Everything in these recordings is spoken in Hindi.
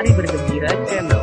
Mari bergembira channel.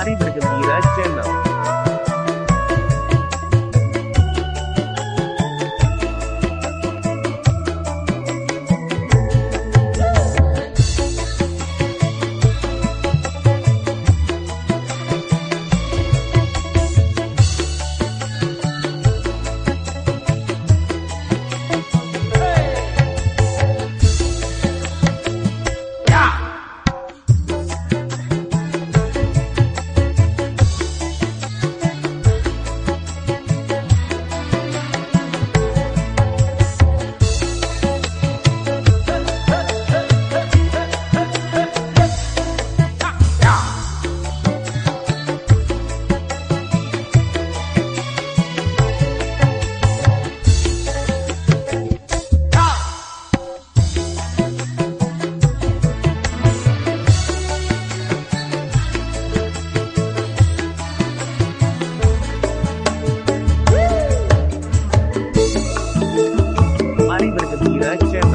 हमारी चैनल the direction